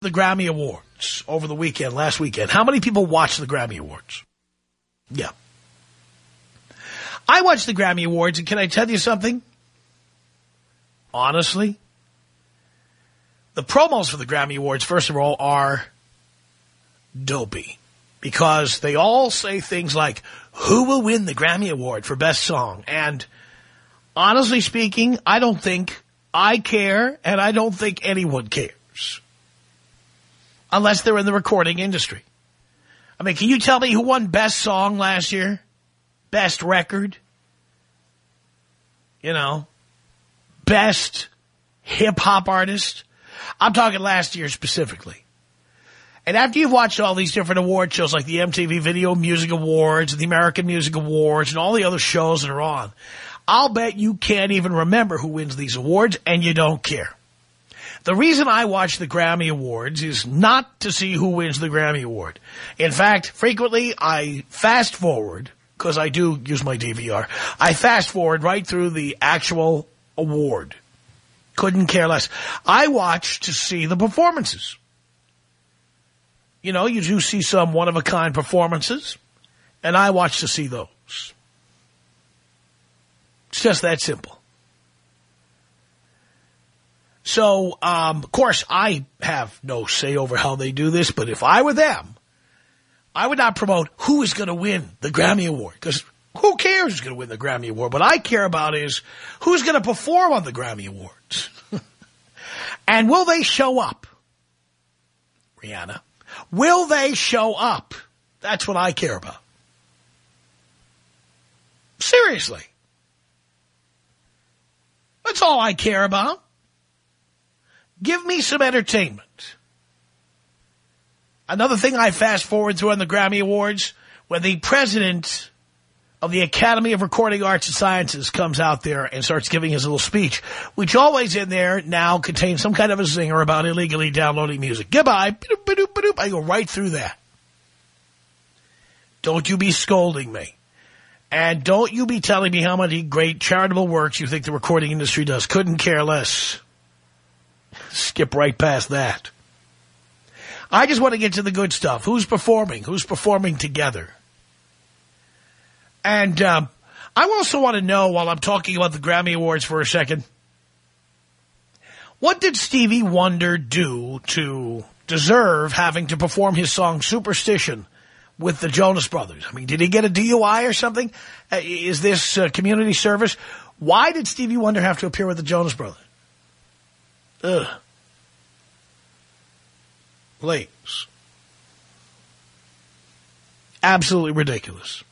the Grammy Awards over the weekend, last weekend. How many people watched the Grammy Awards? Yeah. I watched the Grammy Awards, and can I tell you something? Honestly, the promos for the Grammy Awards, first of all, are dopey. Because they all say things like, who will win the Grammy Award for Best Song? And honestly speaking, I don't think I care, and I don't think anyone cares. Unless they're in the recording industry. I mean, can you tell me who won Best Song last year? Best Record? You know? Best Hip-Hop Artist? I'm talking last year specifically. And after you've watched all these different award shows like the MTV Video Music Awards and the American Music Awards and all the other shows that are on, I'll bet you can't even remember who wins these awards and you don't care. The reason I watch the Grammy Awards is not to see who wins the Grammy Award. In fact, frequently I fast forward, because I do use my DVR, I fast forward right through the actual award. Couldn't care less. I watch to see the performances. You know, you do see some one-of-a-kind performances, and I watch to see those. It's just that simple. So, um, of course, I have no say over how they do this, but if I were them, I would not promote who is going to win the Grammy Award, because who cares who's going to win the Grammy Award? What I care about is who's going to perform on the Grammy Awards. and will they show up? Rihanna. Will they show up? That's what I care about. Seriously. That's all I care about. Give me some entertainment. Another thing I fast forward through on the Grammy Awards, when the president of the Academy of Recording Arts and Sciences comes out there and starts giving his little speech, which always in there now contains some kind of a zinger about illegally downloading music. Goodbye. I go right through that. Don't you be scolding me. And don't you be telling me how many great charitable works you think the recording industry does. Couldn't care less. Skip right past that. I just want to get to the good stuff. Who's performing? Who's performing together? And um, I also want to know, while I'm talking about the Grammy Awards for a second, what did Stevie Wonder do to deserve having to perform his song Superstition with the Jonas Brothers? I mean, did he get a DUI or something? Uh, is this uh, community service? Why did Stevie Wonder have to appear with the Jonas Brothers? Ugh. Please. Absolutely ridiculous.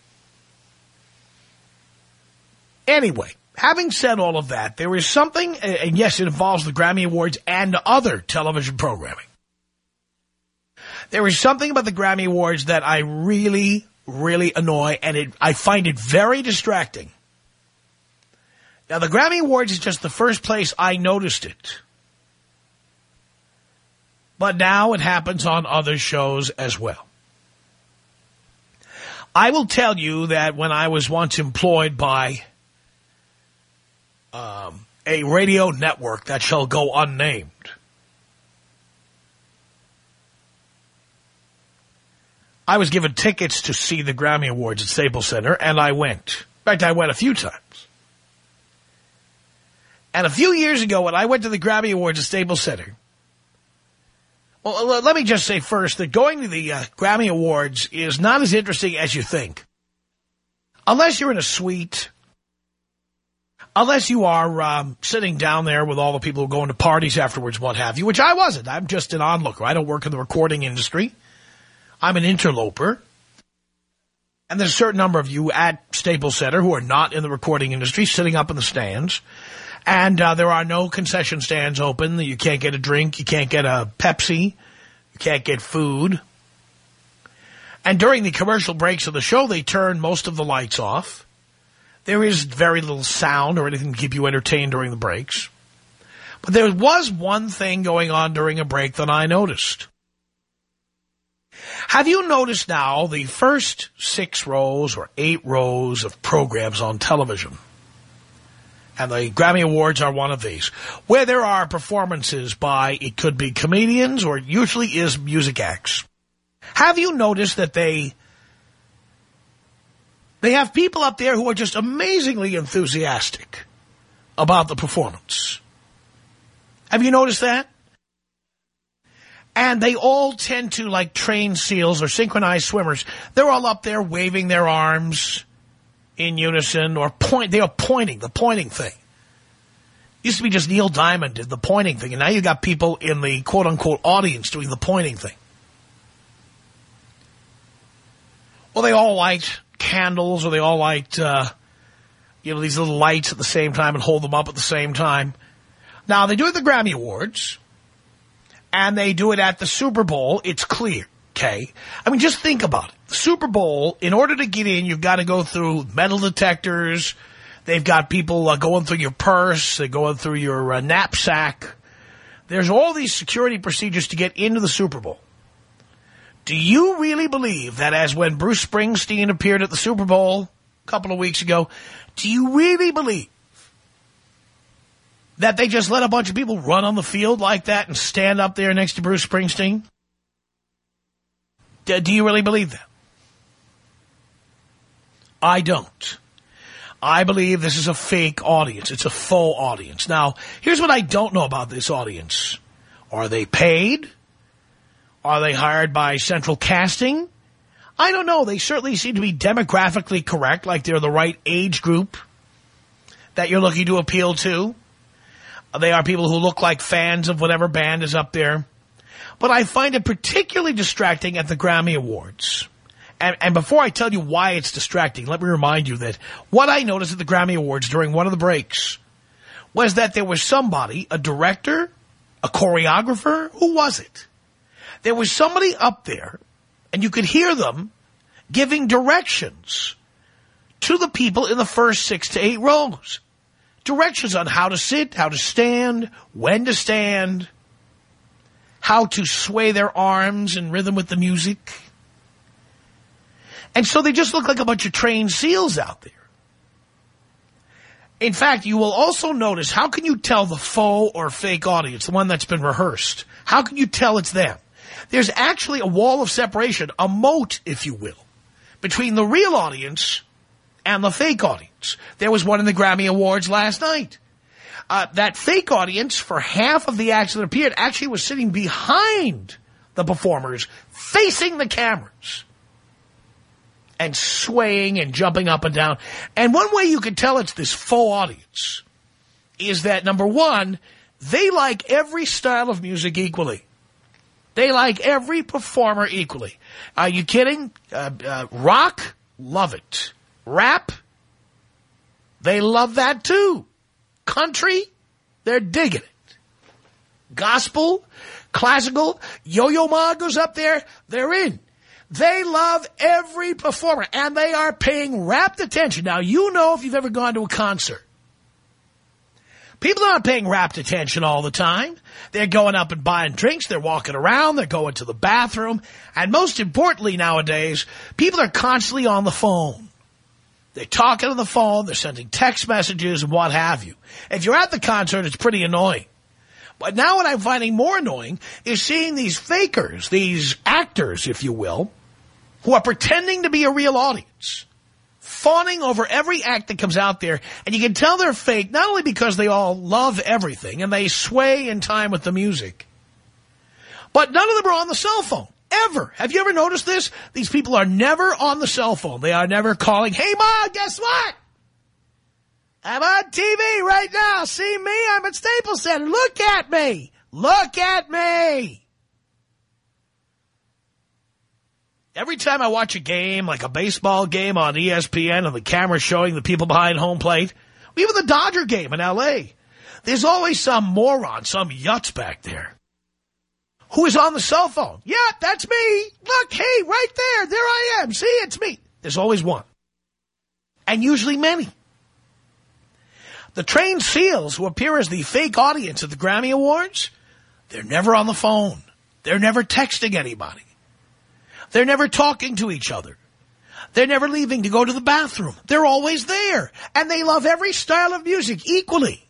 Anyway, having said all of that, there is something, and yes, it involves the Grammy Awards and other television programming. There is something about the Grammy Awards that I really, really annoy, and it, I find it very distracting. Now, the Grammy Awards is just the first place I noticed it. But now it happens on other shows as well. I will tell you that when I was once employed by um, a radio network that shall go unnamed, I was given tickets to see the Grammy Awards at Staples Center, and I went. In fact, I went a few times. And a few years ago, when I went to the Grammy Awards at Staples Center, well, let me just say first that going to the uh, Grammy Awards is not as interesting as you think. Unless you're in a suite, unless you are um, sitting down there with all the people who go into parties afterwards, what have you, which I wasn't. I'm just an onlooker. I don't work in the recording industry. I'm an interloper. And there's a certain number of you at Staples Center who are not in the recording industry sitting up in the stands. And uh, there are no concession stands open. You can't get a drink. You can't get a Pepsi. You can't get food. And during the commercial breaks of the show, they turn most of the lights off. There is very little sound or anything to keep you entertained during the breaks. But there was one thing going on during a break that I noticed. Have you noticed now the first six rows or eight rows of programs on television And the Grammy Awards are one of these, where there are performances by, it could be comedians or it usually is music acts. Have you noticed that they, they have people up there who are just amazingly enthusiastic about the performance? Have you noticed that? And they all tend to, like trained seals or synchronized swimmers, they're all up there waving their arms in unison or point. They are pointing, the pointing thing. Used to be just Neil Diamond did the pointing thing, and now you got people in the quote-unquote audience doing the pointing thing. Well, they all light candles, or they all light, uh, you know, these little lights at the same time and hold them up at the same time. Now, they do it at the Grammy Awards, and they do it at the Super Bowl, it's clear, okay? I mean, just think about it. The Super Bowl, in order to get in, you've got to go through metal detectors. They've got people uh, going through your purse. They're going through your uh, knapsack. There's all these security procedures to get into the Super Bowl. Do you really believe that as when Bruce Springsteen appeared at the Super Bowl a couple of weeks ago, do you really believe that they just let a bunch of people run on the field like that and stand up there next to Bruce Springsteen? D do you really believe that? I don't. I believe this is a fake audience. It's a faux audience. Now, here's what I don't know about this audience. Are they paid? Are they hired by central casting? I don't know. They certainly seem to be demographically correct, like they're the right age group that you're looking to appeal to. They are people who look like fans of whatever band is up there. But I find it particularly distracting at the Grammy Awards. And, and, before I tell you why it's distracting, let me remind you that what I noticed at the Grammy Awards during one of the breaks was that there was somebody, a director, a choreographer, who was it? There was somebody up there, and you could hear them giving directions to the people in the first six to eight rows directions on how to sit, how to stand, when to stand, how to sway their arms in rhythm with the music. And so they just look like a bunch of trained seals out there. In fact, you will also notice, how can you tell the faux or fake audience, the one that's been rehearsed? How can you tell it's them? There's actually a wall of separation, a moat, if you will, between the real audience and the fake audience. There was one in the Grammy Awards last night. Uh, that fake audience, for half of the acts that appeared, actually was sitting behind the performers, facing the cameras, and swaying and jumping up and down. And one way you can tell it's this faux audience is that, number one, they like every style of music equally. They like every performer equally. Are you kidding? Uh, uh, rock? Love it. Rap, they love that too. Country, they're digging it. Gospel, classical, Yo-Yo Ma goes up there, they're in. They love every performer, and they are paying rapt attention. Now, you know if you've ever gone to a concert. People aren't paying rapt attention all the time. They're going up and buying drinks. They're walking around. They're going to the bathroom. And most importantly nowadays, people are constantly on the phone. They're talking on the phone, they're sending text messages and what have you. If you're at the concert, it's pretty annoying. But now what I'm finding more annoying is seeing these fakers, these actors, if you will, who are pretending to be a real audience, fawning over every act that comes out there. And you can tell they're fake, not only because they all love everything and they sway in time with the music, but none of them are on the cell phone. Ever. Have you ever noticed this? These people are never on the cell phone. They are never calling, hey, Ma, guess what? I'm on TV right now. See me? I'm at Staples Center. Look at me. Look at me. Every time I watch a game, like a baseball game on ESPN and the camera showing the people behind home plate, even the Dodger game in L.A., there's always some moron, some yutz back there who is on the cell phone. Yeah, that's me. Look, hey, right there. There I am. See, it's me. There's always one. And usually many. The trained seals who appear as the fake audience at the Grammy Awards, they're never on the phone. They're never texting anybody. They're never talking to each other. They're never leaving to go to the bathroom. They're always there. And they love every style of music equally.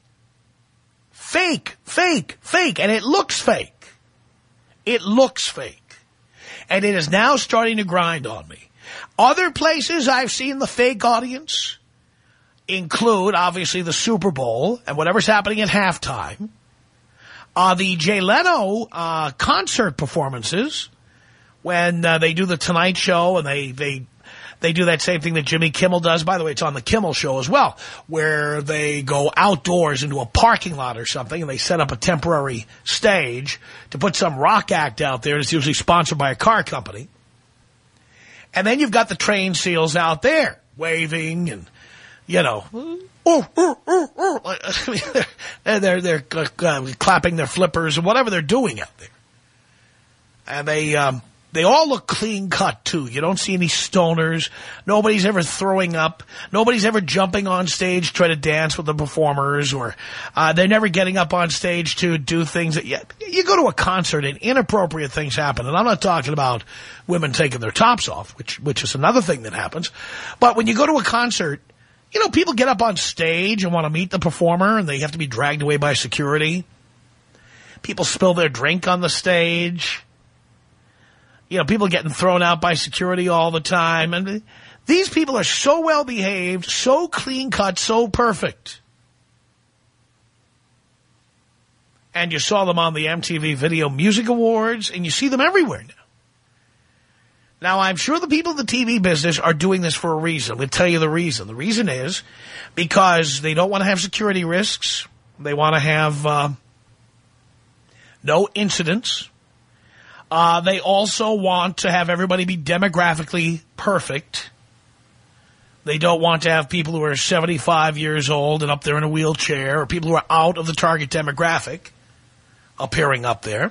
Fake, fake, fake. And it looks fake. It looks fake. And it is now starting to grind on me. Other places I've seen the fake audience include, obviously, the Super Bowl and whatever's happening at halftime. Uh, the Jay Leno uh, concert performances when uh, they do the Tonight Show and they, they they do that same thing that Jimmy Kimmel does. By the way, it's on the Kimmel Show as well, where they go outdoors into a parking lot or something, and they set up a temporary stage to put some rock act out there. It's usually sponsored by a car company. And then you've got the train seals out there waving and, you know, oh. they're, they're uh, clapping their flippers or whatever they're doing out there. And they, um, they all look clean cut, too. You don't see any stoners. Nobody's ever throwing up. Nobody's ever jumping on stage trying to dance with the performers. Or uh, they're never getting up on stage to do things that... You, you go to a concert and inappropriate things happen. And I'm not talking about women taking their tops off, which, which is another thing that happens. But when you go to a concert... You know, people get up on stage and want to meet the performer, and they have to be dragged away by security. People spill their drink on the stage you know, people getting thrown out by security all the time. And these people are so well behaved, so clean cut, so perfect. And you saw them on the MTV Video Music Awards, and you see them everywhere now. Now, I'm sure the people in the TV business are doing this for a reason. We'll tell you the reason. The reason is because they don't want to have security risks. They want to have uh, no incidents. Uh, they also want to have everybody be demographically perfect. They don't want to have people who are 75 years old and up there in a wheelchair or people who are out of the target demographic appearing up there.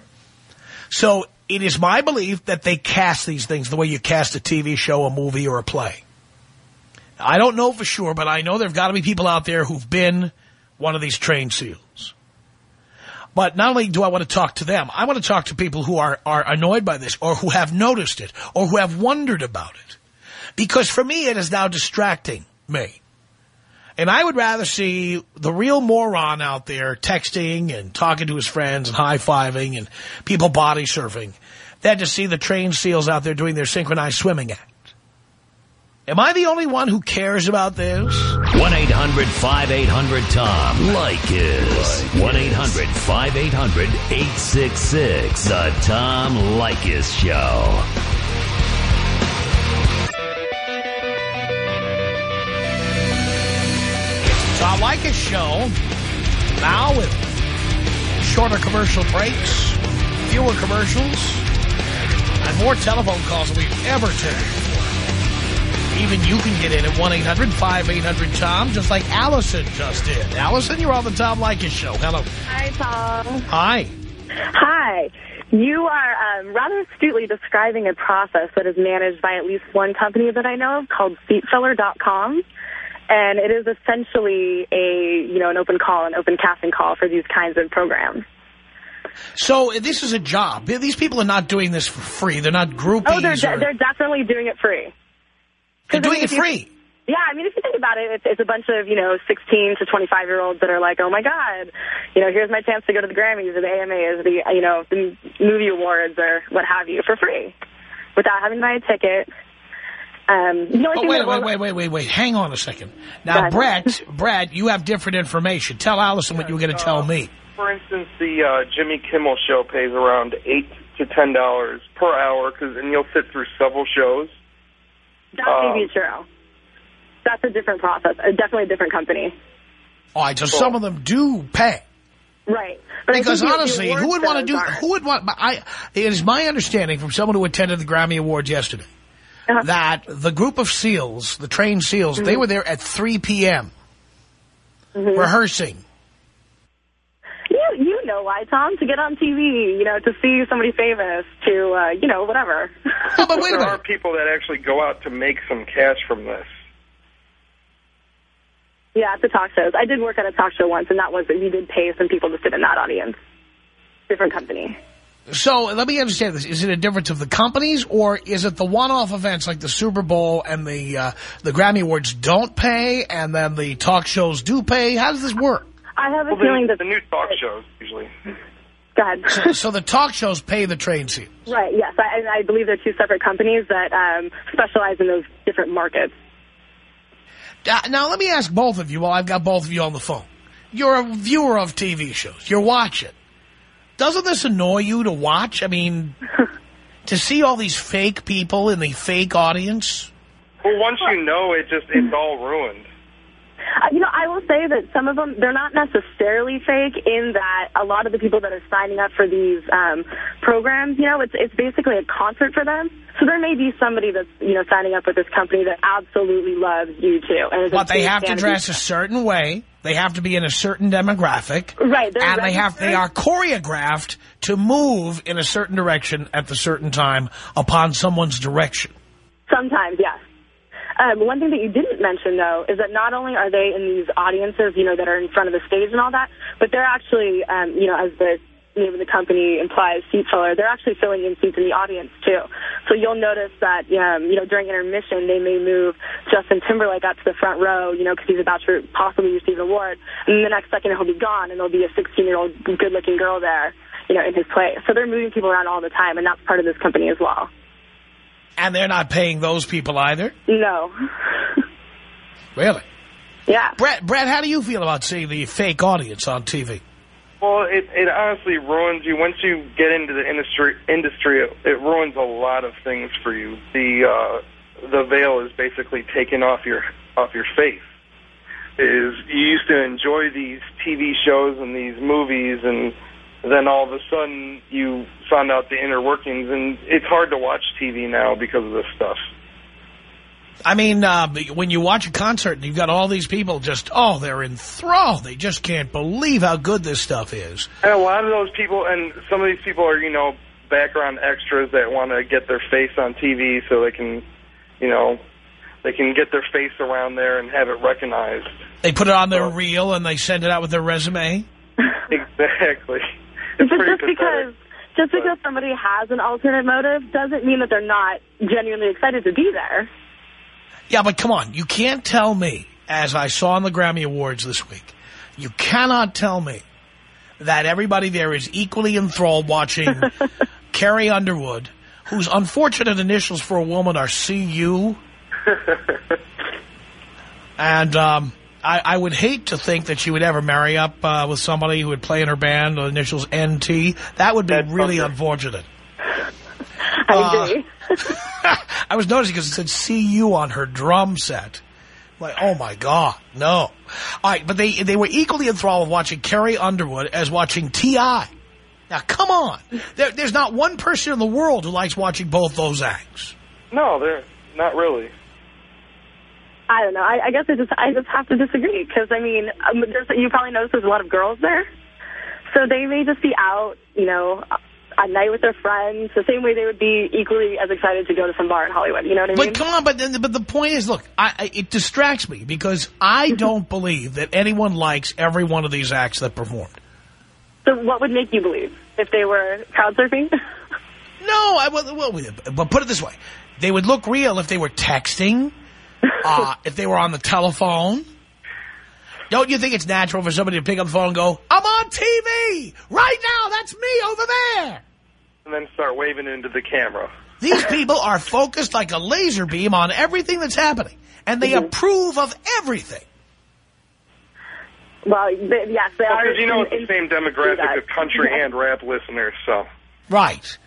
So it is my belief that they cast these things the way you cast a TV show, a movie, or a play. I don't know for sure, but I know there have got to be people out there who've been one of these trained seals. But not only do I want to talk to them, I want to talk to people who are, are annoyed by this or who have noticed it or who have wondered about it. Because for me, it is now distracting me. And I would rather see the real moron out there texting and talking to his friends and high-fiving and people body surfing than to see the trained seals out there doing their synchronized swimming act. Am I the only one who cares about this? 1-800-5800-TOM. Leykis. 1-800-5800-866. The Tom Leykis Show. Tom Leykis Show. Now with shorter commercial breaks, fewer commercials, and more telephone calls than we've ever taken. Even you can get in at 1-800-5800-TOM, just like Allison just did. Allison, you're on the Tom Leykis show. Hello. Hi, Tom. Hi. Hi. You are um, rather astutely describing a process that is managed by at least one company that I know of called SeatFiller.com. And it is essentially a, you know, an open call, an open casting call for these kinds of programs. So this is a job. These people are not doing this for free. They're not groupies. Oh, they're, or... they're definitely doing it free. They're doing it free. Yeah, I mean, if you think about it, it's, it's a bunch of, you know, 16 to 25-year-olds that are like, oh, my God, you know, here's my chance to go to the Grammys or the AMAs or the, you know, the movie awards or what have you for free without having to buy a ticket. Um, oh, wait, wait, wait, wait, wait, wait. Hang on a second. Now, Brett, Brett, you have different information. Tell Allison what you were going to uh, tell me. For instance, the uh, Jimmy Kimmel show pays around 8 to $10 per hour, cause, and you'll sit through several shows. That may be um, true. That's a different process. A definitely a different company. All right, so cool. some of them do pay. Right. But because honestly, who would want to do, who would want, I, it is my understanding from someone who attended the Grammy Awards yesterday, uh -huh. that the group of SEALs, the trained SEALs, mm -hmm. they mm-hmm. were there at 3 p.m. Mm -hmm. rehearsing know why, Tom? To get on TV, you know, to see somebody famous, to, uh, you know, whatever. Oh, but wait there minute. are people that actually go out to make some cash from this. Yeah, at the talk shows. I did work at a talk show once, and that was, that we did pay some people to sit in that audience. Different company. So let me understand this. Is it a difference of the companies or is it the one-off events like the Super Bowl and the uh, the Grammy Awards don't pay and then the talk shows do pay? How does this work? I have a Well, feeling the, that... the new talk shows usually. Go ahead. So, so the talk shows pay the train seats. right, yes. I, I believe they're two separate companies that um, specialize in those different markets. Uh, now, let me ask both of you while I've got both of you on the phone. You're a viewer of TV shows. You're watching. Doesn't this annoy you to watch? I mean, to see all these fake people in the fake audience? Well, once you know, it just it's all ruined. Uh, you know, I will say that some of them, they're not necessarily fake in that a lot of the people that are signing up for these um, programs, you know, it's it's basically a concert for them. So there may be somebody that's, you know, signing up with this company that absolutely loves you too. And But they have to dress a certain way. They have to be in a certain demographic. Right, And they have they are choreographed to move in a certain direction at the certain time upon someone's direction. Sometimes, yes. Um, one thing that you didn't mention, though, is that not only are they in these audiences, you know, that are in front of the stage and all that, but they're actually, um, you know, as the name of the company implies, seat filler, they're actually filling in seats in the audience, too. So you'll notice that, um, you know, during intermission, they may move Justin Timberlake out to the front row, you know, because he's about to possibly receive an award, and the next second he'll be gone, and there'll be a 16-year-old good-looking girl there, you know, in his place. So they're moving people around all the time, and that's part of this company as well. And they're not paying those people either. No. Really? yeah. Brett, Brett, how do you feel about seeing the fake audience on TV? Well, it it honestly ruins you once you get into the industry. Industry, it, it ruins a lot of things for you. The uh, the veil is basically taken off your off your face. Is you used to enjoy these TV shows and these movies, and then all of a sudden you found out the inner workings, and it's hard to watch TV now because of this stuff. I mean, uh, when you watch a concert and you've got all these people just, oh, they're enthralled. They just can't believe how good this stuff is. And a lot of those people, and some of these people are, you know, background extras that want to get their face on TV so they can, you know, they can get their face around there and have it recognized. They put it on their Oh. reel and they send it out with their resume. Exactly. But It's pretty just because pathetic. just because somebody has an alternate motive doesn't mean that they're not genuinely excited to be there. Yeah, but come on. You can't tell me, as I saw in the Grammy Awards this week, you cannot tell me that everybody there is equally enthralled watching Carrie Underwood, whose unfortunate initials for a woman are CU. and um, I, I would hate to think that she would ever marry up uh, with somebody who would play in her band, the initials NT. That would be That's really something. unfortunate. I Uh, agree. I was noticing because it said CU on her drum set. Like, oh my God, no. All right, but they they were equally enthralled with watching Carrie Underwood as watching T.I. Now, come on. There, there's not one person in the world who likes watching both those acts. No, they're not really. I don't know. I, I guess I just I just have to disagree because I mean, um, there's, you probably noticed there's a lot of girls there, so they may just be out, you know, at night with their friends, the same way they would be equally as excited to go to some bar in Hollywood. You know what I mean? But come on, but then- but the point is, look, I, I, it distracts me because I don't believe that anyone likes every one of these acts that performed. So what would make you believe if they were crowd surfing? No, I well, well, but put it this way: they would look real if they were texting, uh, if they were on the telephone. Don't you think it's natural for somebody to pick up the phone and go, "I'm on TV right now. That's me over there." And then start waving into the camera. These people are focused like a laser beam on everything that's happening, and they approve of everything. well, they, yes, they are. Because you know it's the same demographic that. of country Yeah. and rap listeners, so. Right.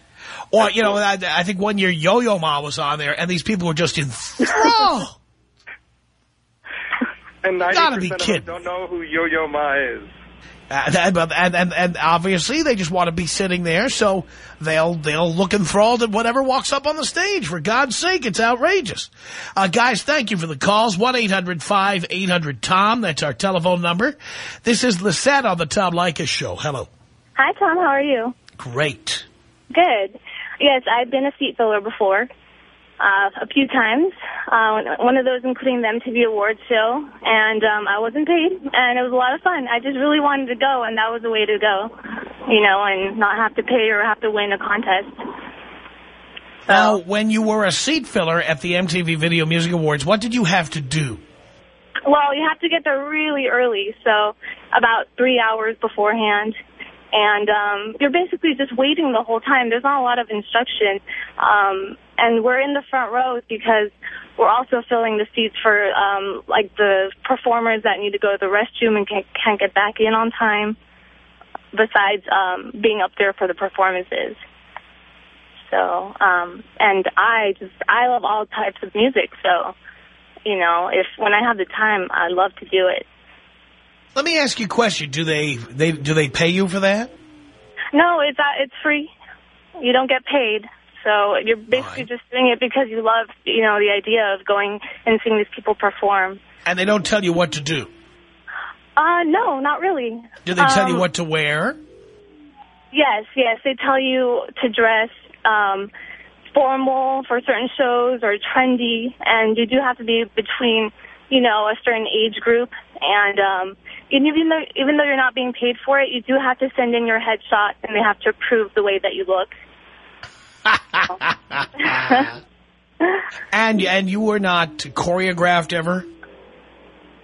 Or, you know, I, I think one year Yo-Yo Ma was on there, and these people were just enthralled. And 90% gotta be of kidding them don't know who Yo-Yo Ma is. And, and, and, and, and obviously they just want to be sitting there, so they'll they'll look enthralled at whatever walks up on the stage. For God's sake, it's outrageous. Uh, guys, thank you for the calls. 1-800-5800-TOM. That's our telephone number. This is Lisette on the Tom Leykis Show. Hello. Hi, Tom. How are you? Great. Good. Yes, I've been a seat filler before, uh, a few times. Uh, one of those including the MTV Awards show, and um, I wasn't paid, and it was a lot of fun. I just really wanted to go, and that was the way to go. you know, and not have to pay or have to win a contest. So, Now, when you were a seat filler at the MTV Video Music Awards, what did you have to do? well, you have to get there really early, so about three hours beforehand. And um, you're basically just waiting the whole time. There's not a lot of instruction. Um, and we're in the front rows because we're also filling the seats for um, like the performers that need to go to the restroom and can't, can't get back in on time. Besides um, being up there for the performances. So, um, and I just I love all types of music. So, you know, if when I have the time, I love to do it. Let me ask you a question. Do they, they do they pay you for that? No, it's uh, it's free. You don't get paid. So you're basically Right. just doing it because you love, you know, the idea of going and seeing these people perform. And they don't tell you what to do. Uh, no, not really. Do they tell you Um, what to wear? Yes, yes. They tell you to dress um, formal for certain shows or trendy, and you do have to be between, you know, a certain age group. And um, and even though even though you're not being paid for it, you do have to send in your headshot, and they have to approve the way that you look. And and you were not choreographed ever?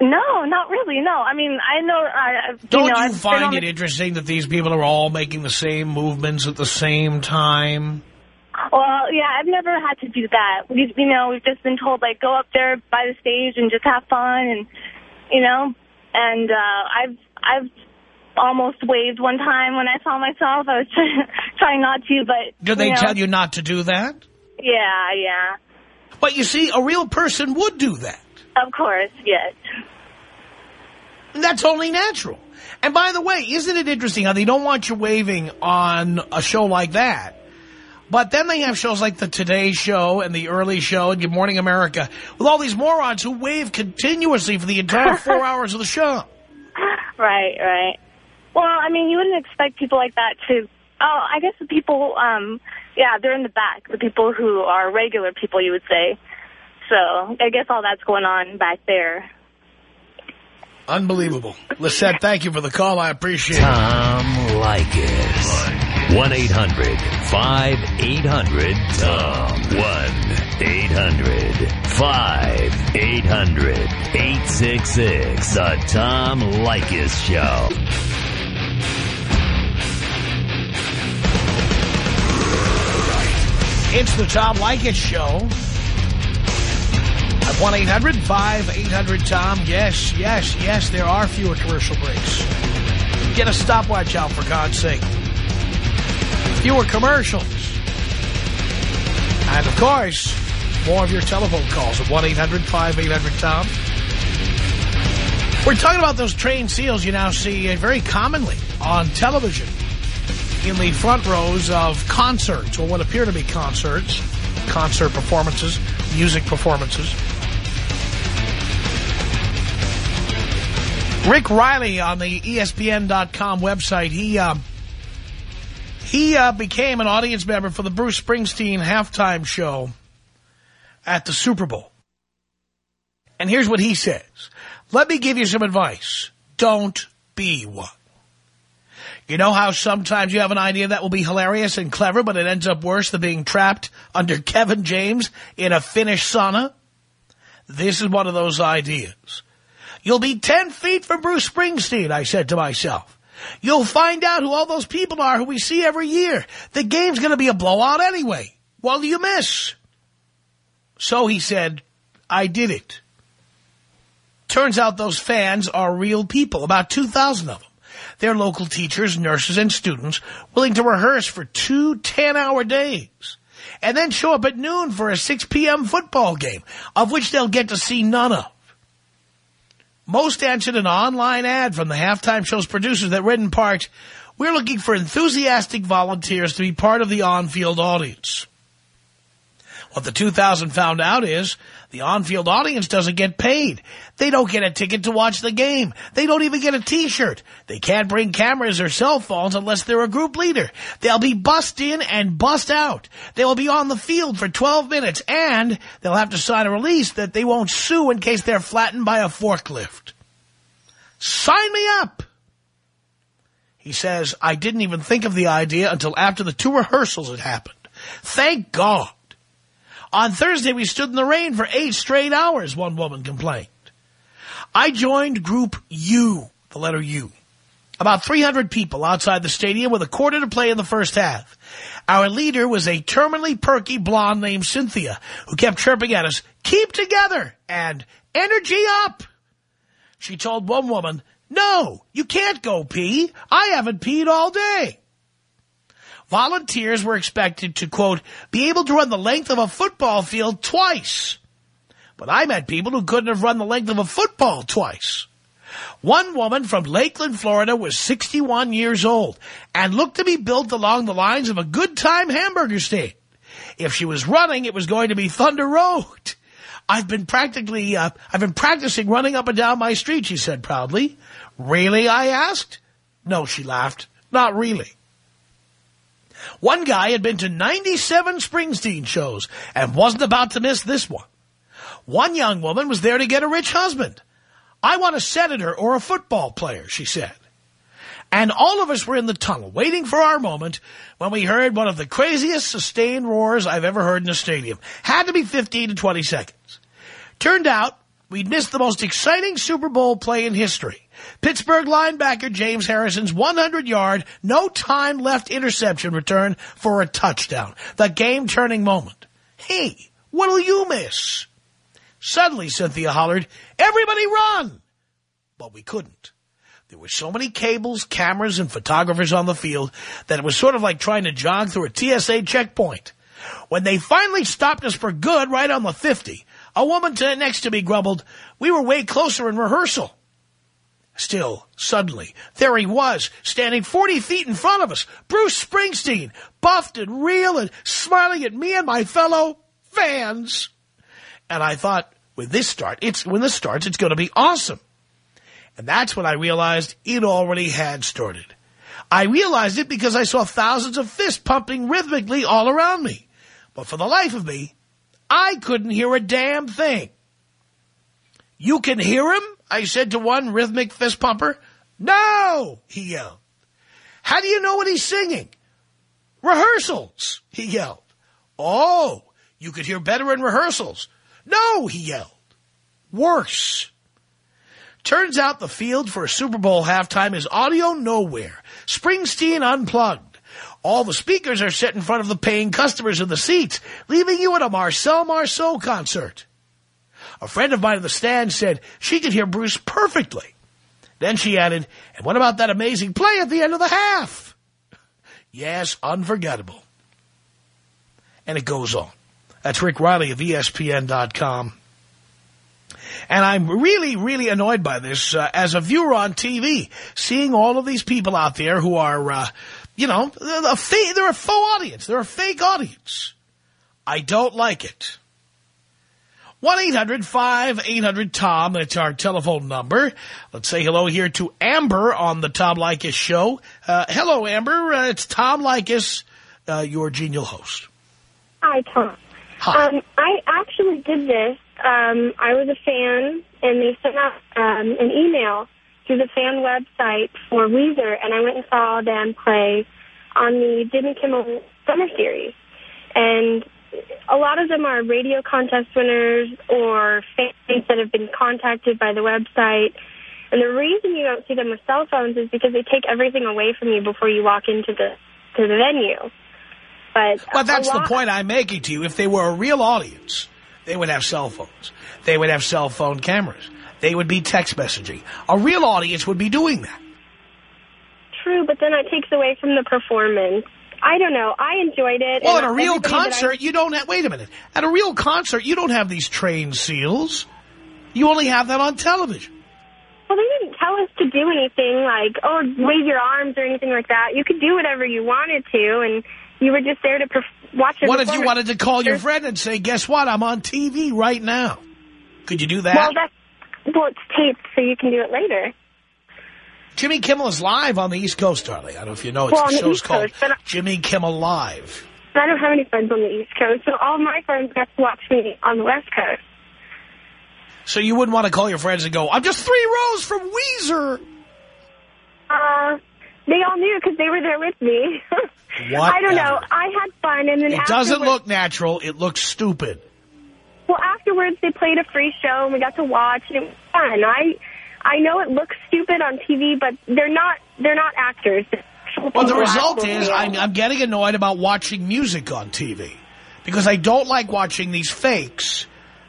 No, not really. No, I mean, I know. I, Don't you, know, you, find it interesting that these people are all making the same movements at the same time? Well, yeah, I've never had to do that. We've, you know, we've just been told like go up there by the stage and just have fun, and you know, and uh, I've I've almost waved one time when I saw myself. I was trying, not to, but Do they you know, tell you not to do that? Yeah, yeah, But you see, a real person would do that. of course, yes. And That's only natural. And by the way, isn't it interesting how they don't want you waving on a show like that? But then they have shows like the Today Show and the Early Show and Good Morning America with all these morons who wave continuously for the entire four hours of the show. Right, right. Well, I mean, you wouldn't expect people like that to. Oh, I guess the people. Um, yeah, they're in the back. The people who are regular people, you would say. So I guess all that's going on back there. Unbelievable. Lisette, thank you for the call. I appreciate it. Tom Leykis. 1-800-5800-TOM. 1-800-5800-866. The Tom Leykis Show. It's the Tom Leykis Show. At 1-800-5800-TOM. Yes, yes, yes, there are fewer commercial breaks. Get a stopwatch out, for God's sake. Fewer commercials. And, of course, more of your telephone calls at 1-800-5800-TOM. We're talking about those trained seals you now see very commonly on television in the front rows of concerts, or what appear to be concerts, concert performances, music performances. Rick Reilly on the ESPN.com website, he uh, he uh, became an audience member for the Bruce Springsteen halftime show at the Super Bowl. And here's what he says. Let me give you some advice. Don't be one. You know how sometimes you have an idea that will be hilarious and clever, but it ends up worse than being trapped under Kevin James in a Finnish sauna? This is one of those ideas. You'll be 10 feet from Bruce Springsteen, I said to myself. You'll find out who all those people are who we see every year. The game's going to be a blowout anyway. What do you miss? So he said, I did it. Turns out those fans are real people, about 2,000 of them. They're local teachers, nurses, and students willing to rehearse for two 10-hour days and then show up at noon for a 6 p.m. football game, of which they'll get to see none of. Most answered an online ad from the halftime show's producers that read in part, we're looking for enthusiastic volunteers to be part of the on-field audience. What the 2000 found out is the on-field audience doesn't get paid. They don't get a ticket to watch the game. They don't even get a t-shirt. They can't bring cameras or cell phones unless they're a group leader. They'll be bussed in and bussed out. They will be on the field for 12 minutes and they'll have to sign a release that they won't sue in case they're flattened by a forklift. Sign me up. He says, I didn't even think of the idea until after the two rehearsals had happened. Thank God. On Thursday, we stood in the rain for eight straight hours, one woman complained. I joined Group U, the letter U. About 300 people outside the stadium with a quarter to play in the first half. Our leader was a terminally perky blonde named Cynthia, who kept chirping at us, keep together and energy up. She told one woman, no, you can't go pee. I haven't peed all day. Volunteers were expected to, quote, be able to run the length of a football field twice. But I met people who couldn't have run the length of a football twice. One woman from Lakeland, Florida was 61 years old and looked to be built along the lines of a good time hamburger stand. If she was running, it was going to be Thunder Road. I've been practically, uh, I've been practicing running up and down my street, she said proudly. Really, I asked? No, she laughed. Not really. One guy had been to 97 Springsteen shows and wasn't about to miss this one. One young woman was there to get a rich husband. I want a senator or a football player, she said. And all of us were in the tunnel waiting for our moment when we heard one of the craziest sustained roars I've ever heard in a stadium. Had to be 15 to 20 seconds. Turned out we'd missed the most exciting Super Bowl play in history. Pittsburgh linebacker James Harrison's 100-yard, no time left interception return for a touchdown. The game-turning moment. Hey, what'll you miss? Suddenly, Cynthia hollered, everybody run! But we couldn't. There were so many cables, cameras, and photographers on the field that it was sort of like trying to jog through a TSA checkpoint. When they finally stopped us for good right on the 50, a woman next to me grumbled, we were way closer in rehearsal. Still, suddenly, there he was, standing 40 feet in front of us, Bruce Springsteen, buffed and real and smiling at me and my fellow fans. And I thought, with this start, it's when this starts, it's going to be awesome. And that's when I realized it already had started. I realized it because I saw thousands of fists pumping rhythmically all around me. But for the life of me, I couldn't hear a damn thing. You can hear him? I said to one rhythmic fist pumper. No, he yelled. How do you know what he's singing? Rehearsals, he yelled. Oh, you could hear better in rehearsals. No, he yelled. Worse. Turns out the field for a Super Bowl halftime is audio nowhere. Springsteen unplugged. All the speakers are set in front of the paying customers in the seats, leaving you at a Marcel Marceau concert. A friend of mine in the stand said she could hear Bruce perfectly. Then she added, and what about that amazing play at the end of the half? Yes, unforgettable. And it goes on. That's Rick Reilly of ESPN.com. And I'm really, really annoyed by this uh, as a viewer on TV, seeing all of these people out there who are, uh, you know, a fake, they're a faux audience. They're a fake audience. I don't like it. 1-800-5800-TOM. That's our telephone number. Let's say hello here to Amber on the Tom Leykis show. Uh, hello, Amber. Uh, it's Tom Leykis, uh, your genial host. Hi, Tom. Hi. Um, I actually did this. Um, I was a fan, and they sent out um, an email through the fan website for Weezer, and I went and saw them play on the Jimmy Kimmel Summer Series. And a lot of them are radio contest winners or fans that have been contacted by the website. And the reason you don't see them with cell phones is because they take everything away from you before you walk into the to the venue. But But that's the point I'm making to you. If they were a real audience, they would have cell phones. They would have cell phone cameras. They would be text messaging. A real audience would be doing that. True, but then it takes away from the performance. I don't know. I enjoyed it. Well, at a real that I- concert, you don't have, wait a minute. At a real concert, you don't have these trained seals. You only have that on television. Well, they didn't tell us to do anything like, oh, wave your arms or anything like that. You could do whatever you wanted to, and you were just there to watch a What if you wanted to call your friend and say, guess what, I'm on TV right now? Could you do that? Well, that's, well, it's taped, so you can do it later. Jimmy Kimmel is live on the East Coast, darling. I don't know if you know, it's Well, the the show's East called Coast, Jimmy Kimmel Live. I don't have any friends on the East Coast, so all my friends got to watch me on the West Coast. So you wouldn't want to call your friends and go, I'm just three rows from Weezer. Uh, They all knew because they were there with me. What? I don't know. I had fun, and then It doesn't look natural. It looks stupid. Well, afterwards they played a free show, and we got to watch, and it was fun. I I know it looks stupid on TV, but they're not. They're not actors. Well, the result is. I'm, I'm getting annoyed about watching music on TV because I don't like watching these fakes,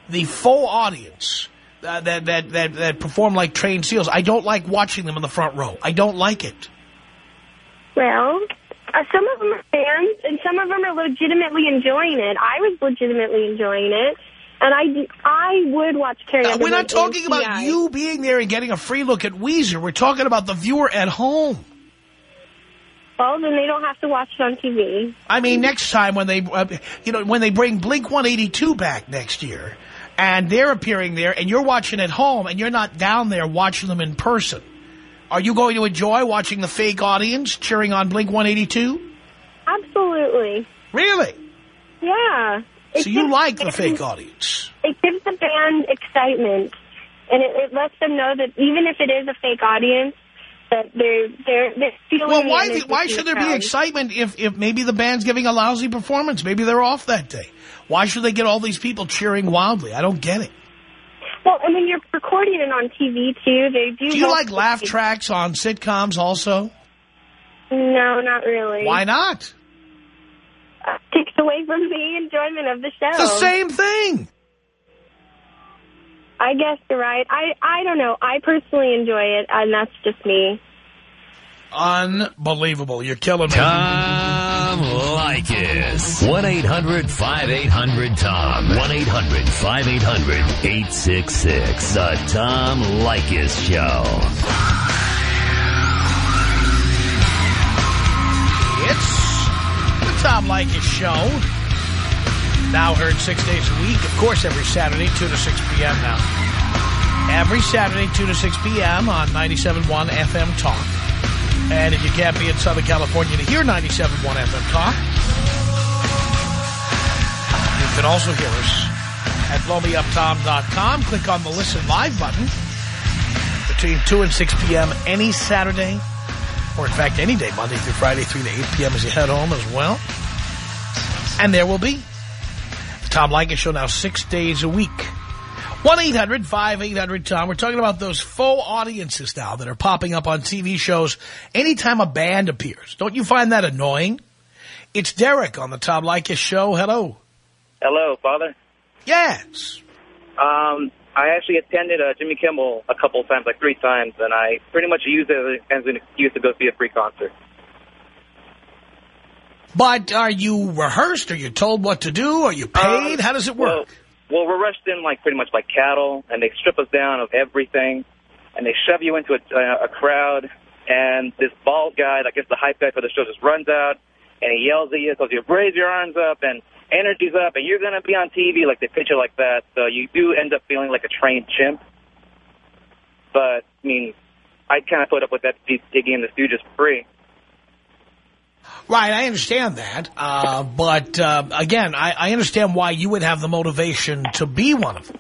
the faux audience uh, that, that, that, that perform like trained seals. I don't like watching them in the front row. I don't like it. Well, uh, some of them are fans, and some of them are legitimately enjoying it. I was legitimately enjoying it, and I, I would watch Carrie we're not talking about you being there and getting a free look at Weezer. We're talking about the viewer at home. Well, then they don't have to watch it on TV. I mean, next time when they, uh, you know, when they bring Blink 182 back next year, and they're appearing there, and you're watching at home, and you're not down there watching them in person, are you going to enjoy watching the fake audience cheering on Blink 182? Absolutely. Really? Yeah. So you like the fake audience? It gives the band excitement, and it, it lets them know that even if it is a fake audience, that they're they're, they're feeling. Well, why the, why should the there be excitement if, if maybe the band's giving a lousy performance? Maybe they're off that day. Why should they get all these people cheering wildly? I don't get it. Well, and when you're recording it on TV too, they do. Do you like laugh tracks on sitcoms also? No, not really. Why not? Takes away from the enjoyment of the show. It's the same thing. I guess you're right. I I don't know. I personally enjoy it, and that's just me. Unbelievable. You're killing me. Tom Leykis. 1-800-5800-TOM. 1-800-5800-866. The Tom Leykis Show. Tom Leykis Show. Now heard six days a week. Of course, every Saturday, 2 to 6 p.m. now. Every Saturday, 2 to 6 p.m. on 97.1 FM Talk. And if you can't be in Southern California to hear 97.1 FM Talk, you can also hear us at blowmeuptom.com. Click on the Listen Live button between 2 and 6 p.m. any Saturday, or in fact any day, Monday through Friday, 3 to 8 p.m. as you head home as well. And there will be the Tom Leykis Show now six days a week. 1-800-5800-TOM. We're talking about those faux audiences now that are popping up on TV shows anytime a band appears. Don't you find that annoying? It's Derek on the Tom Leykis Show. Hello. Hello, Father. Yes. Um, I actually attended uh, Jimmy Kimmel a couple of times, like three times, and I pretty much used it as an excuse to go see a free concert. But are you rehearsed? Are you told what to do? Are you paid? How does it Well, work? well, we're rushed in like pretty much like cattle, and they strip us down of everything, and they shove you into a, uh, a crowd, and this bald guy, I guess the hype guy for the show, just runs out, and he yells at you, tells you, raise your arms up, and energy's up, and you're going to be on TV, like they pitch it like that, so you do end up feeling like a trained chimp. But, I mean, I kind of put up with that digging in the Stooges for free. Right, I understand that. Uh, but, uh, again, I, I understand why you would have the motivation to be one of them.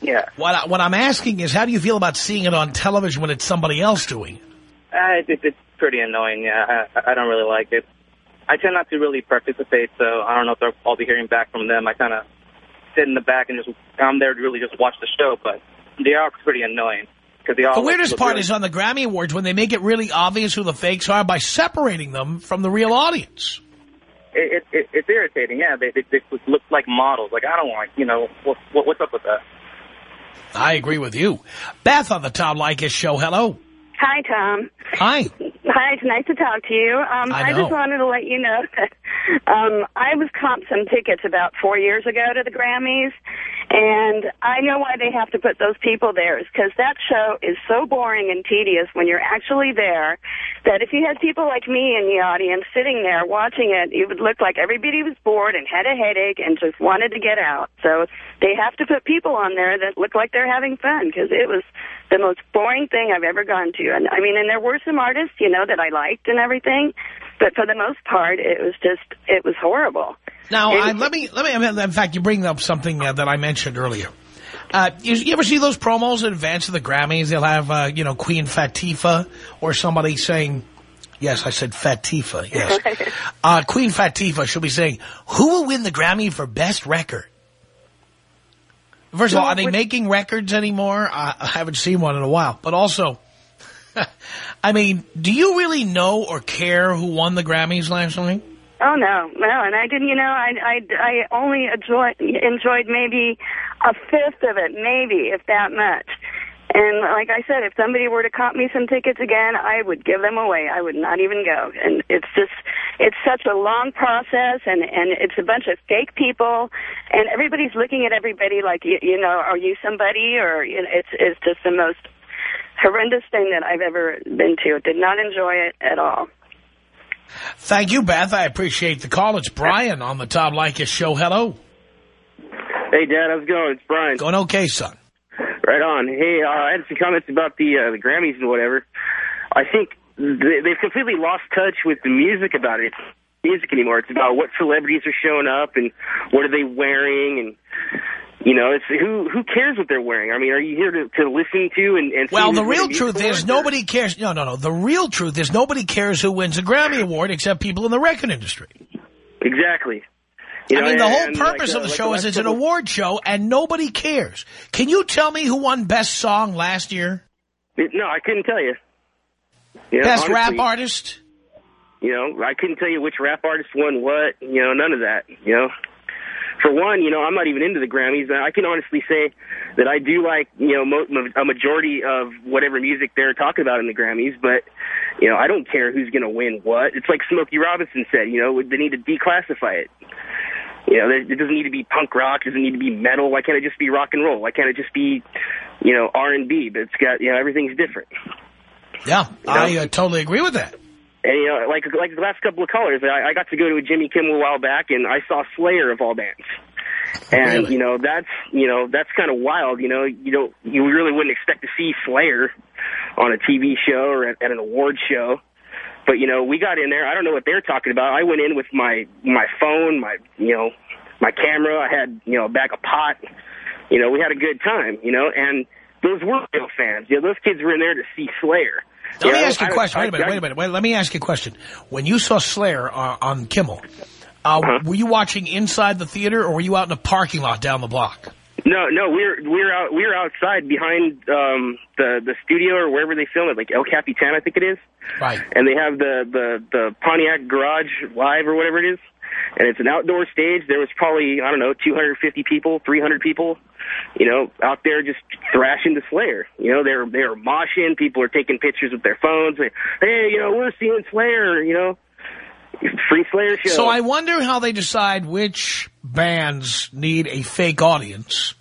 Yeah. What, I, what I'm asking is, how do you feel about seeing it on television when it's somebody else doing it? Uh, it, it's pretty annoying, yeah. I, I don't really like it. I tend not to really participate, so I don't know if I'll be hearing back from them. I kind of sit in the back and just, I'm there to really just watch the show, but they are pretty annoying. Cause they all The weirdest look part really- is on the Grammy Awards when they make it really obvious who the fakes are by separating them from the real audience. It, it, it, it's irritating, yeah. They, they, they look like models. Like, I don't want, you know, what, what, what's up with that? I agree with you. Beth on the Tom Leykis show. Hello. Hi, Tom. Hi. Hi, it's nice to talk to you. Um, I just wanted to let you know that um, I was comped some tickets about four years ago to the Grammys, and I know why they have to put those people there. Is because that show is so boring and tedious when you're actually there that if you had people like me in the audience sitting there watching it, it would look like everybody was bored and had a headache and just wanted to get out. So they have to put people on there that look like they're having fun because it was the most boring thing I've ever gone to. And I mean, and there were some artists, you know, that I liked and everything, but for the most part, it was just, it was horrible. Now, let me, let me, in fact, you bring up something uh, that I mentioned earlier. Uh, you, you ever see those promos in advance of the Grammys? They'll have, uh, you know, Queen Fatifa or somebody saying, Yes, I said Fatifa, yes. uh, Queen Fatifa should be saying, who will win the Grammy for Best Record? First of all, are they making records anymore? I, I haven't seen one in a while. But also, I mean, do you really know or care who won the Grammys last night? Oh no, no, and I didn't. You know, I I, I only enjoyed enjoyed maybe a fifth of it, maybe if that much. And like I said, if somebody were to cop me some tickets again, I would give them away. I would not even go. And it's just, it's such a long process, and and it's a bunch of fake people, and everybody's looking at everybody like, you, you know, are you somebody? Or you know, it's it's just the most horrendous thing that I've ever been to. Did not enjoy it at all. Thank you, Beth. I appreciate the call. It's Brian on the Tom Leykis show. Hello. Hey, Dad, how's it going? It's Brian. Going okay, son. Right on. Hey, uh, I had some comments about the uh, the Grammys and whatever. I think they, they've completely lost touch with the music about it. Music anymore. It's about what celebrities are showing up and what are they wearing and you know, it's who who cares what they're wearing. I mean, are you here to, to listen to and, and Well, the real truth is awards? nobody cares. No, no, no. The real truth is nobody cares who wins a Grammy Award except people in the record industry. Exactly. You I know, mean, the whole purpose like, of uh, the like show last is it's an award show, and nobody cares. Can you tell me who won Best Song last year? No, I couldn't tell you. you know, Best honestly, Rap Artist? You know, I couldn't tell you which rap artist won what. You know, none of that. You know, for one, you know, I'm not even into the Grammys. I can honestly say that I do like, you know, mo- a majority of whatever music they're talking about in the Grammys. But you know, I don't care who's going to win what. It's like Smokey Robinson said. You know, they need to declassify it. You know, it doesn't need to be punk rock. It doesn't need to be metal. Why can't it just be rock and roll? Why can't it just be, you know, R and B? But it's got, you know, everything's different. Yeah, I uh, totally agree with that. And you know, like like the last couple of callers, I, I got to go to a Jimmy Kimmel a while back, and I saw Slayer of all bands. And Really? you know, that's you know that's kind of wild. You know, you don't you really wouldn't expect to see Slayer on a TV show or at, at an award show. But you know, we got in there. I don't know what they're talking about. I went in with my my phone, my you know, my camera. I had you know a bag of pot. You know, we had a good time. You know, and those were real fans. You know, those kids were in there to see Slayer. Let me ask you a I- question. Wait a I- minute, I- wait a minute. Wait, let me ask you a question. When you saw Slayer uh, on Kimmel, uh, Uh-huh. were you watching inside the theater or were you out in a parking lot down the block? No, no, we're we're out we're outside behind um the the studio or wherever they film it, like El Capitan, I think it is. Right. And they have the the the Pontiac Garage Live or whatever it is, and it's an outdoor stage. There was probably I don't know 250 people, 300 people, you know, out there just thrashing the Slayer. You know, they're they're moshing. People are taking pictures with their phones. Like, hey, you know, we're seeing Slayer. You know, free Slayer show. So I wonder how they decide which bands need a fake audience.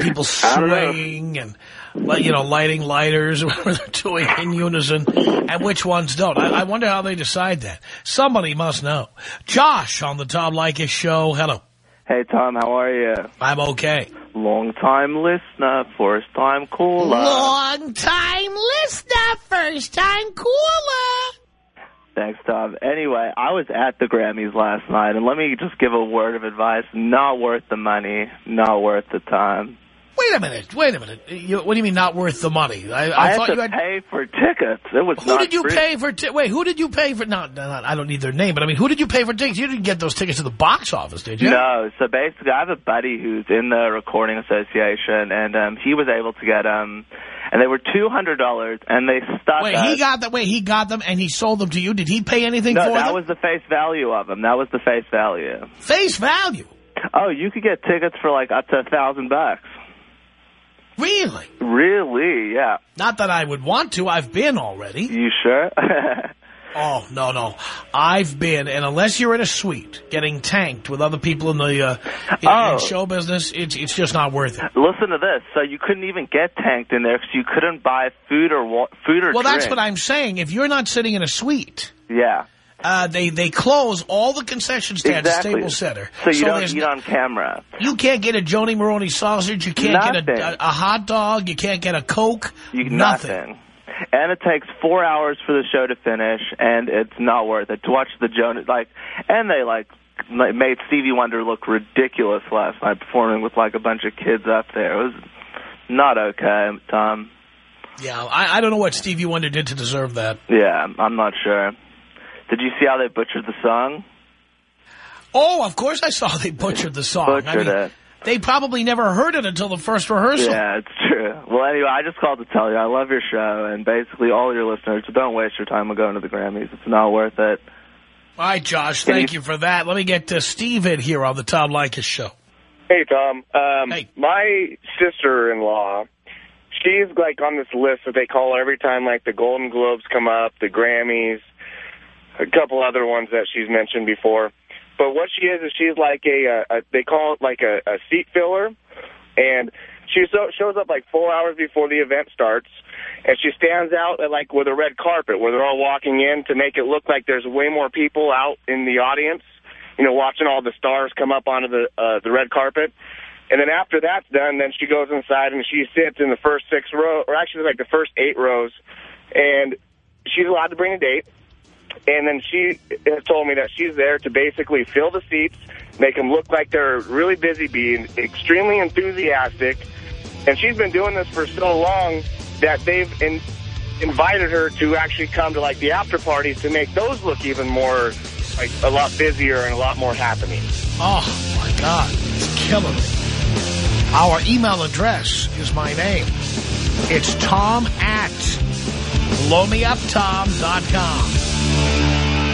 People know. and, you know, lighting lighters or whatever they're doing in unison, and which ones don't. I, I wonder how they decide that. Somebody must know. Josh on the Tom Leykis show. Hello. Hey, Tom, how are you? I'm okay. Long time listener, first time caller. Long time listener, first time caller. Thanks, Tom. Anyway, I was at the Grammys last night, and let me just give a word of advice. Not worth the money, not worth the time. Wait a minute. Wait a minute. You, what do you mean not worth the money? I, I, I, had thought to you had. pay for tickets. It was Who not did you free. pay for? Wait, who did you pay for? No, no, no, I don't need their name, but I mean, who did you pay for tickets? You didn't get those tickets to the box office, did you? No, so basically, I have a buddy who's in the Recording Association, and um, he was able to get um, and they were two hundred dollars, and they stuck. Wait, us. he got them. Wait, he got them, and he sold them to you. Did he pay anything no, for that them? was the face value of them. That was the face value. Face value. Oh, you could get tickets for like up to a thousand bucks. Really? Really? Yeah. Not that I would want to. I've been already. You sure? Oh, no, no. I've been, and unless you're in a suite getting tanked with other people in the uh, in, Oh. in show business, it's it's just not worth it. Listen to this. So you couldn't even get tanked in there because you couldn't buy food or wa- food or Well, that's what I'm saying. If you're not sitting in a suite, Yeah. Uh, they they close all the concession stands at Exactly. Staples Center. So you don't eat on camera. You can't get a Jody Maroni sausage. You can't get Nothing. a, a, a hot dog. You can't get a Coke. You nothing. nothing. And it takes four hours for the show to finish, and it's not worth it to watch the Jonas like. And they like like, made Stevie Wonder look ridiculous last night, performing with like a bunch of kids up there. It was not okay, Tom. Yeah, I, I don't know what Stevie Wonder did to deserve that. Yeah, I'm not sure. Did you see how they butchered the song? Oh, of course I saw they butchered the song. Butchered I mean, it. They probably never heard it until the first rehearsal. Yeah, it's true. Well, anyway, I just called to tell you I love your show, and basically all your listeners, don't waste your time going to the Grammys. It's not worth it. All right, Josh, thank you for that. Let me get to Steve in here on the Tom Leykis show. Hey, Tom. Um, My sister-in-law, she's like on this list that they call every time like the Golden Globes come up, the Grammys, a couple other ones that she's mentioned before. But what she is is she's like a, a, a they call it like a, a seat filler, and she so, shows up like four hours before the event starts, and she stands out at like with a red carpet where they're all walking in to make it look like there's way more people out in the audience, you know, watching all the stars come up onto the uh, the red carpet. And then after that's done, then she goes inside and she sits in the first six rows, or actually like the first eight rows, and she's allowed to bring a date. And then she has told me that she's there to basically fill the seats, make them look like they're really busy, being extremely enthusiastic. And she's been doing this for so long that they've in, invited her to actually come to like the after parties to make those look even more like a lot busier and a lot more happening. Oh, my God. It's killing me. Our email address is my name. It's tom at blowmeuptom.com.